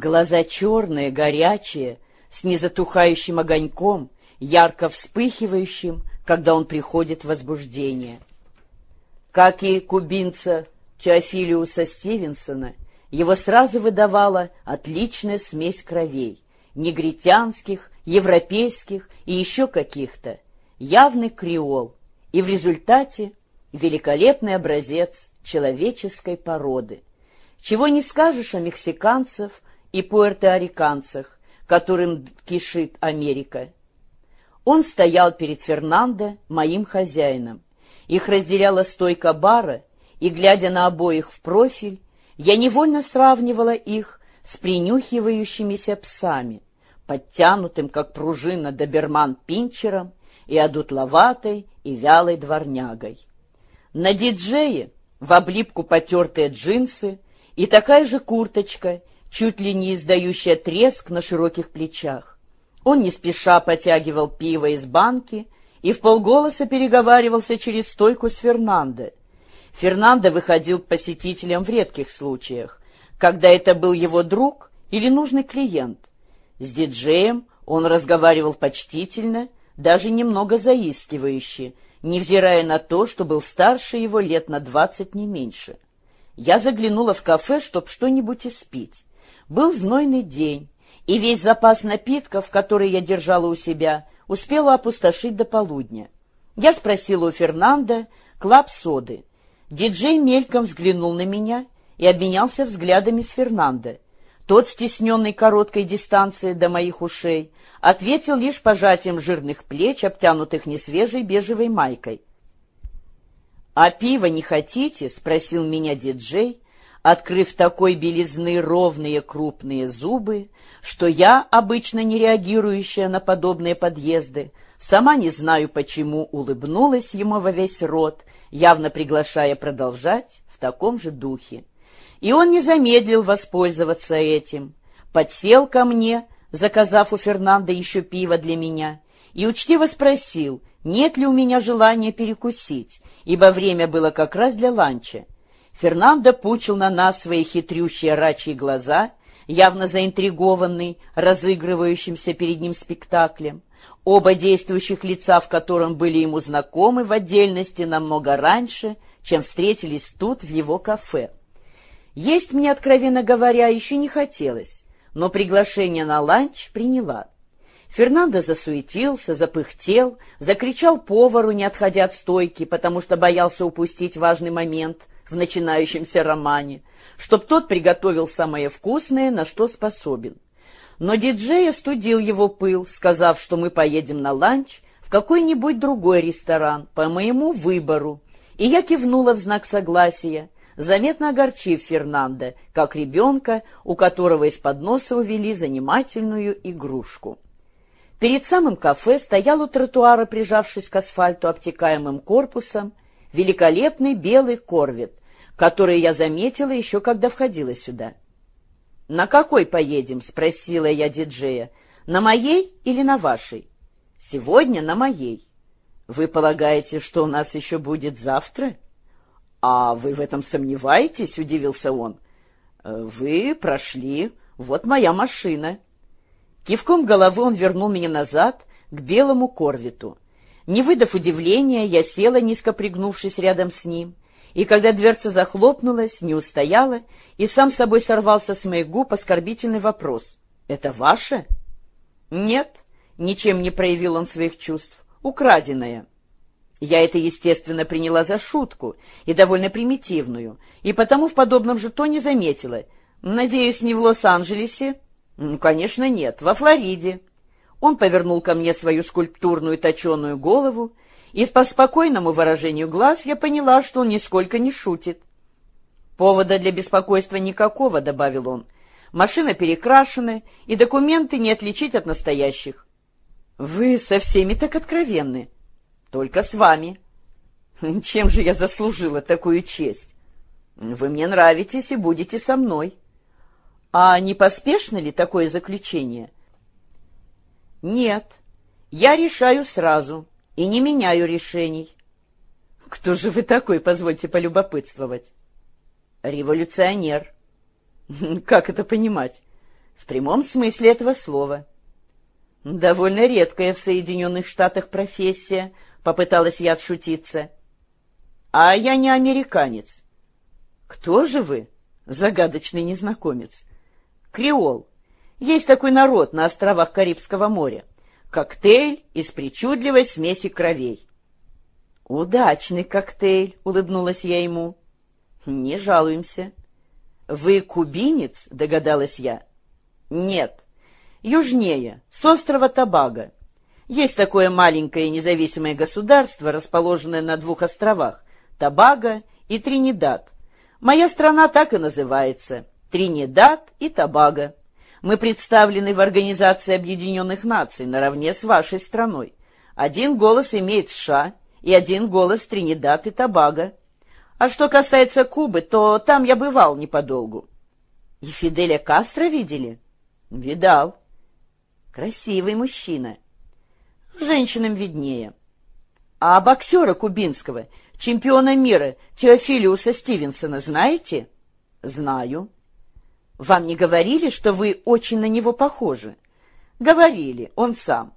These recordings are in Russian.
Глаза черные, горячие, с незатухающим огоньком, ярко вспыхивающим, когда он приходит в возбуждение. Как и кубинца Теофилиуса Стивенсона, его сразу выдавала отличная смесь кровей, негритянских, европейских и еще каких-то, явный креол, и в результате великолепный образец человеческой породы. Чего не скажешь о мексиканцев и пуэрториканцах, которым кишит Америка. Он стоял перед Фернандо, моим хозяином. Их разделяла стойка бара, и, глядя на обоих в профиль, я невольно сравнивала их с принюхивающимися псами, подтянутым, как пружина, доберман-пинчером и одутловатой и вялой дворнягой. На диджее в облипку потертые джинсы и такая же курточка, чуть ли не издающая треск на широких плечах. Он не спеша потягивал пиво из банки и в полголоса переговаривался через стойку с Фернандо. Фернандо выходил к посетителям в редких случаях, когда это был его друг или нужный клиент. С диджеем он разговаривал почтительно, даже немного заискивающе, невзирая на то, что был старше его лет на двадцать не меньше. Я заглянула в кафе, чтоб что-нибудь испить. Был знойный день, и весь запас напитков, который я держала у себя, успела опустошить до полудня. Я спросила у Фернанда клаб соды. Диджей мельком взглянул на меня и обменялся взглядами с Фернандо. Тот, стесненный короткой дистанцией до моих ушей, ответил лишь пожатием жирных плеч, обтянутых несвежей бежевой майкой. «А пиво не хотите?» — спросил меня диджей, открыв такой белизны ровные крупные зубы, что я, обычно не реагирующая на подобные подъезды, сама не знаю почему улыбнулась ему во весь рот, явно приглашая продолжать в таком же духе. И он не замедлил воспользоваться этим, подсел ко мне, заказав у Фернанда еще пиво для меня, и учтиво спросил, нет ли у меня желания перекусить, ибо время было как раз для ланча. Фернандо пучил на нас свои хитрющие рачьи глаза, явно заинтригованный разыгрывающимся перед ним спектаклем. Оба действующих лица, в котором были ему знакомы в отдельности намного раньше, чем встретились тут, в его кафе. Есть мне, откровенно говоря, еще не хотелось, но приглашение на ланч приняла. Фернандо засуетился, запыхтел, закричал повару, не отходя от стойки, потому что боялся упустить важный момент в начинающемся романе, чтоб тот приготовил самое вкусное, на что способен. Но диджей остудил его пыл, сказав, что мы поедем на ланч в какой-нибудь другой ресторан по моему выбору, и я кивнула в знак согласия, заметно огорчив Фернандо, как ребенка, у которого из-под носа увели занимательную игрушку. Перед самым кафе стоял у тротуара, прижавшись к асфальту обтекаемым корпусом, великолепный белый корвет, который я заметила еще когда входила сюда. «На какой поедем?» — спросила я диджея. «На моей или на вашей?» «Сегодня на моей». «Вы полагаете, что у нас еще будет завтра?» «А вы в этом сомневаетесь?» — удивился он. «Вы прошли. Вот моя машина». Кивком головы он вернул меня назад к белому корвету. Не выдав удивления, я села, низко пригнувшись рядом с ним, и когда дверца захлопнулась, не устояла, и сам собой сорвался с моих губ оскорбительный вопрос. «Это ваше?» «Нет», — ничем не проявил он своих чувств, — «украденное». Я это, естественно, приняла за шутку и довольно примитивную, и потому в подобном же тоне заметила. «Надеюсь, не в Лос-Анджелесе?» «Ну, конечно, нет, во Флориде». Он повернул ко мне свою скульптурную точеную голову, и по спокойному выражению глаз я поняла, что он нисколько не шутит. «Повода для беспокойства никакого», — добавил он. «Машина перекрашена, и документы не отличить от настоящих». «Вы со всеми так откровенны». «Только с вами». «Чем же я заслужила такую честь?» «Вы мне нравитесь и будете со мной». А не поспешно ли такое заключение? Нет, я решаю сразу и не меняю решений. Кто же вы такой, позвольте полюбопытствовать? Революционер. Как это понимать? В прямом смысле этого слова. Довольно редкая в Соединенных Штатах профессия, попыталась я отшутиться. А я не американец. Кто же вы, загадочный незнакомец? Креол. Есть такой народ на островах Карибского моря. Коктейль из причудливой смеси кровей. «Удачный коктейль», — улыбнулась я ему. «Не жалуемся». «Вы кубинец?» — догадалась я. «Нет, южнее, с острова Табага. Есть такое маленькое независимое государство, расположенное на двух островах — Табага и Тринидад. Моя страна так и называется — Тринидад и Табага. Мы представлены в Организации Объединенных Наций наравне с вашей страной. Один голос имеет США и один голос Тринидад и Табага. А что касается Кубы, то там я бывал неподолгу. И Фиделя Кастро видели? Видал. Красивый мужчина. Женщинам виднее. А боксера кубинского, чемпиона мира Теофилиуса Стивенсона, знаете? Знаю. Вам не говорили, что вы очень на него похожи? Говорили, он сам.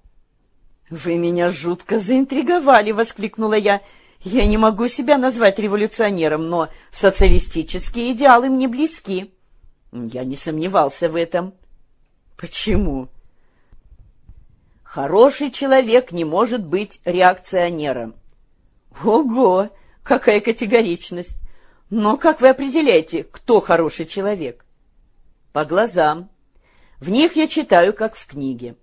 Вы меня жутко заинтриговали, воскликнула я. Я не могу себя назвать революционером, но социалистические идеалы мне близки. Я не сомневался в этом. Почему? Хороший человек не может быть реакционером. Ого, какая категоричность! Но как вы определяете, кто хороший человек? По глазам. В них я читаю, как в книге.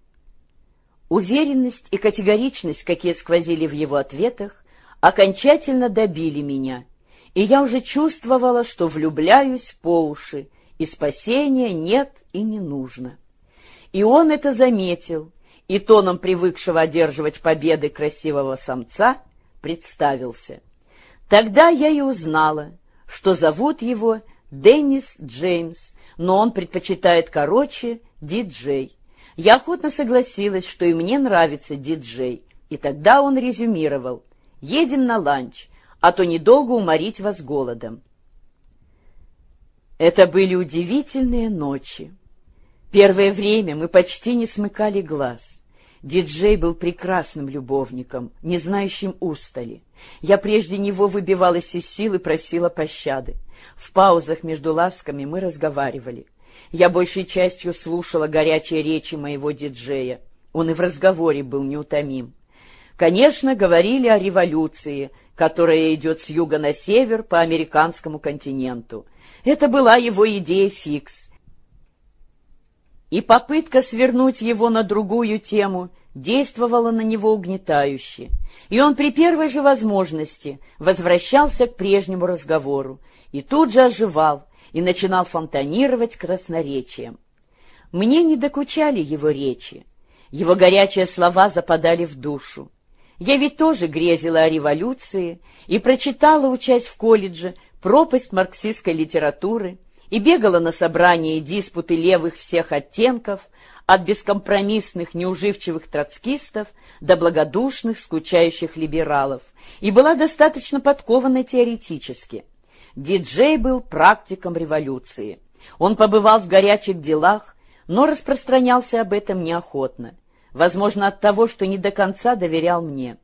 Уверенность и категоричность, какие сквозили в его ответах, окончательно добили меня, и я уже чувствовала, что влюбляюсь по уши, и спасения нет и не нужно. И он это заметил, и тоном привыкшего одерживать победы красивого самца представился. Тогда я и узнала, что зовут его Деннис Джеймс, но он предпочитает короче диджей. Я охотно согласилась, что и мне нравится диджей, и тогда он резюмировал «Едем на ланч, а то недолго уморить вас голодом». Это были удивительные ночи. Первое время мы почти не смыкали глаз. Диджей был прекрасным любовником, не знающим устали. Я прежде него выбивалась из сил и просила пощады. В паузах между ласками мы разговаривали. Я большей частью слушала горячие речи моего диджея. Он и в разговоре был неутомим. Конечно, говорили о революции, которая идет с юга на север по американскому континенту. Это была его идея фикс — и попытка свернуть его на другую тему действовала на него угнетающе, и он при первой же возможности возвращался к прежнему разговору и тут же оживал и начинал фонтанировать красноречием. Мне не докучали его речи, его горячие слова западали в душу. Я ведь тоже грезила о революции и прочитала, учась в колледже, пропасть марксистской литературы, и бегала на собрания и диспуты левых всех оттенков, от бескомпромиссных неуживчивых троцкистов до благодушных скучающих либералов, и была достаточно подкована теоретически. Диджей был практиком революции. Он побывал в горячих делах, но распространялся об этом неохотно. Возможно, от того, что не до конца доверял мне.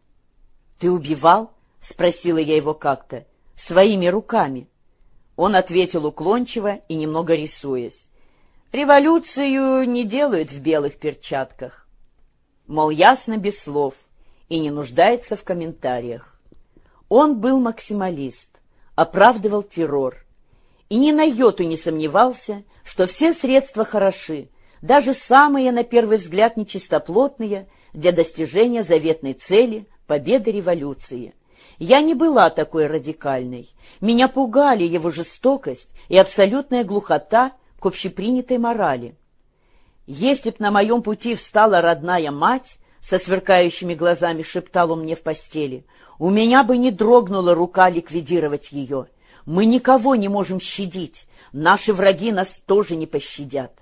«Ты убивал?» — спросила я его как-то. «Своими руками». Он ответил уклончиво и немного рисуясь. «Революцию не делают в белых перчатках». Мол, ясно без слов и не нуждается в комментариях. Он был максималист, оправдывал террор и ни на йоту не сомневался, что все средства хороши, даже самые, на первый взгляд, нечистоплотные, для достижения заветной цели — победы революции — я не была такой радикальной. Меня пугали его жестокость и абсолютная глухота к общепринятой морали. Если б на моем пути встала родная мать, со сверкающими глазами шептал он мне в постели, у меня бы не дрогнула рука ликвидировать ее. Мы никого не можем щадить, наши враги нас тоже не пощадят.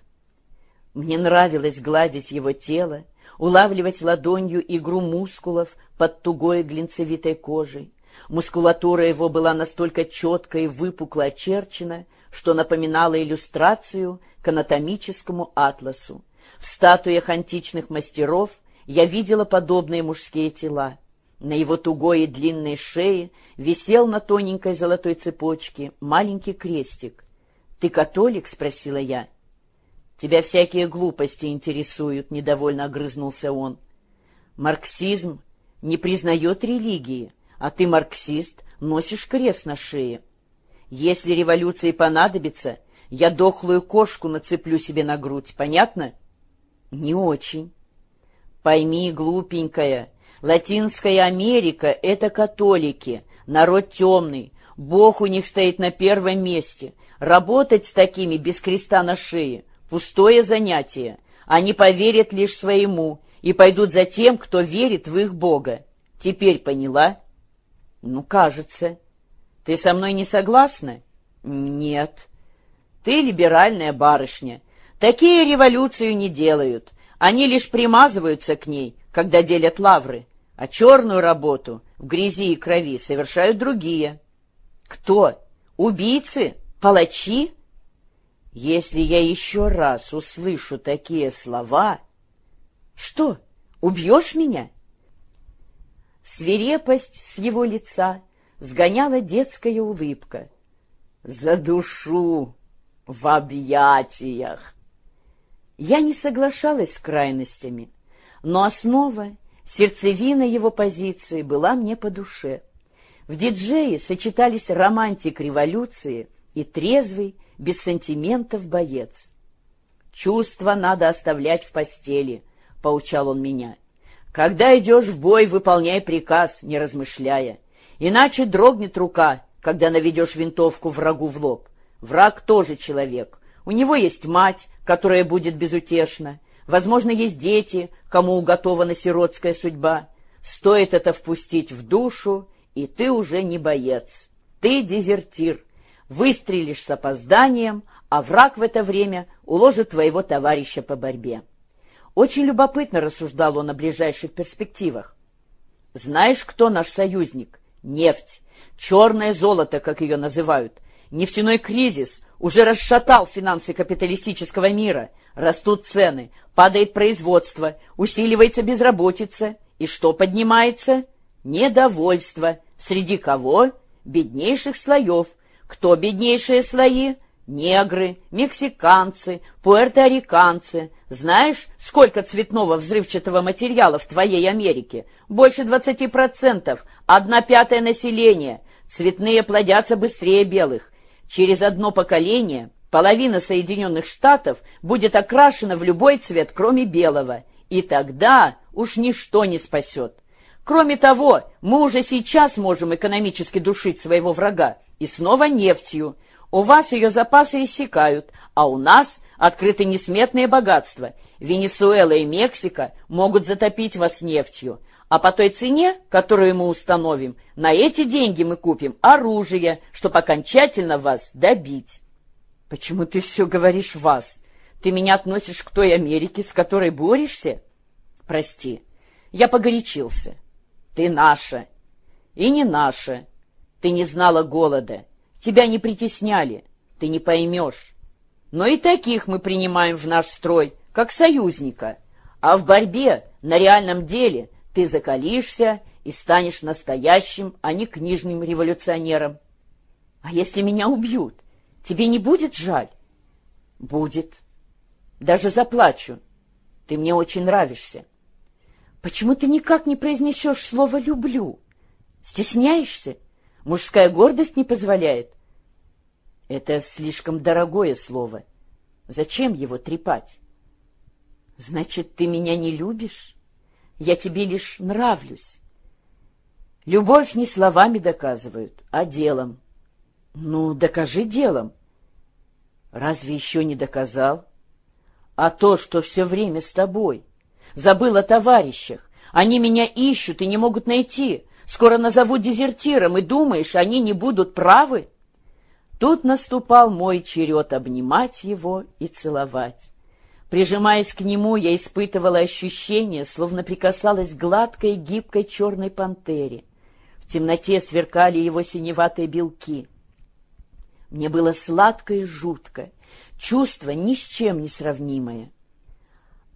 Мне нравилось гладить его тело, улавливать ладонью игру мускулов под тугой глинцевитой кожей. Мускулатура его была настолько четко и выпукло очерчена, что напоминала иллюстрацию к анатомическому атласу. В статуях античных мастеров я видела подобные мужские тела. На его тугой и длинной шее висел на тоненькой золотой цепочке маленький крестик. «Ты католик?» — спросила я. «Тебя всякие глупости интересуют», — недовольно огрызнулся он. «Марксизм не признает религии, а ты, марксист, носишь крест на шее. Если революции понадобится, я дохлую кошку нацеплю себе на грудь, понятно?» «Не очень». «Пойми, глупенькая, Латинская Америка — это католики, народ темный, Бог у них стоит на первом месте. Работать с такими без креста на шее — пустое занятие. Они поверят лишь своему и пойдут за тем, кто верит в их Бога. Теперь поняла? Ну, кажется. Ты со мной не согласна? Нет. Ты либеральная барышня. Такие революцию не делают. Они лишь примазываются к ней, когда делят лавры а черную работу в грязи и крови совершают другие. Кто? Убийцы? Палачи? Если я еще раз услышу такие слова... Что, убьешь меня? Свирепость с его лица сгоняла детская улыбка. За душу в объятиях. Я не соглашалась с крайностями, но основа Сердцевина его позиции была мне по душе. В диджее сочетались романтик революции и трезвый, без сантиментов боец. «Чувства надо оставлять в постели», — поучал он меня. «Когда идешь в бой, выполняй приказ, не размышляя. Иначе дрогнет рука, когда наведешь винтовку врагу в лоб. Враг тоже человек. У него есть мать, которая будет безутешна. Возможно, есть дети, кому уготована сиротская судьба. Стоит это впустить в душу, и ты уже не боец. Ты дезертир. Выстрелишь с опозданием, а враг в это время уложит твоего товарища по борьбе. Очень любопытно рассуждал он о ближайших перспективах. Знаешь, кто наш союзник? Нефть. Черное золото, как ее называют. Нефтяной кризис уже расшатал финансы капиталистического мира. Растут цены, падает производство, усиливается безработица. И что поднимается? Недовольство. Среди кого? Беднейших слоев. Кто беднейшие слои? Негры, мексиканцы, пуэрториканцы. Знаешь, сколько цветного взрывчатого материала в твоей Америке? Больше двадцати процентов. Одна пятая населения. Цветные плодятся быстрее белых. Через одно поколение половина Соединенных Штатов будет окрашена в любой цвет, кроме белого, и тогда уж ничто не спасет. Кроме того, мы уже сейчас можем экономически душить своего врага, и снова нефтью. У вас ее запасы иссякают, а у нас открыты несметные богатства. Венесуэла и Мексика могут затопить вас нефтью, а по той цене, которую мы установим, на эти деньги мы купим оружие, чтобы окончательно вас добить. Почему ты все говоришь «вас»? Ты меня относишь к той Америке, с которой борешься? Прости, я погорячился. Ты наша. И не наша. Ты не знала голода. Тебя не притесняли. Ты не поймешь. Но и таких мы принимаем в наш строй, как союзника. А в борьбе, на реальном деле, ты закалишься и станешь настоящим, а не книжным революционером. А если меня убьют? Тебе не будет жаль? Будет. Даже заплачу. Ты мне очень нравишься. Почему ты никак не произнесешь слово «люблю»? Стесняешься? Мужская гордость не позволяет? Это слишком дорогое слово. Зачем его трепать? Значит, ты меня не любишь? Я тебе лишь нравлюсь. Любовь не словами доказывают, а делом. Ну, докажи делом. Разве еще не доказал? А то, что все время с тобой. Забыл о товарищах. Они меня ищут и не могут найти. Скоро назову дезертиром, и думаешь, они не будут правы? Тут наступал мой черед обнимать его и целовать. Прижимаясь к нему, я испытывала ощущение, словно прикасалась к гладкой гибкой черной пантере. В темноте сверкали его синеватые белки. Мне было сладко и жутко, Чувство ни с чем не сравнимое.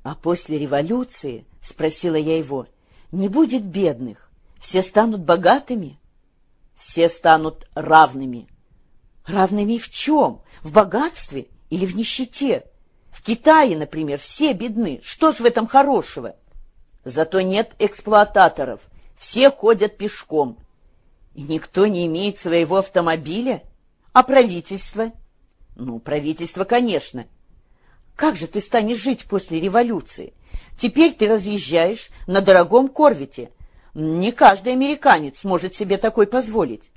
А после революции, спросила я его, не будет бедных, все станут богатыми? Все станут равными. Равными в чем? В богатстве или в нищете? В Китае, например, все бедны. Что ж в этом хорошего? Зато нет эксплуататоров. Все ходят пешком. И никто не имеет своего автомобиля? А правительство? Ну, правительство, конечно. Как же ты станешь жить после революции? Теперь ты разъезжаешь на дорогом корвете. Не каждый американец может себе такой позволить.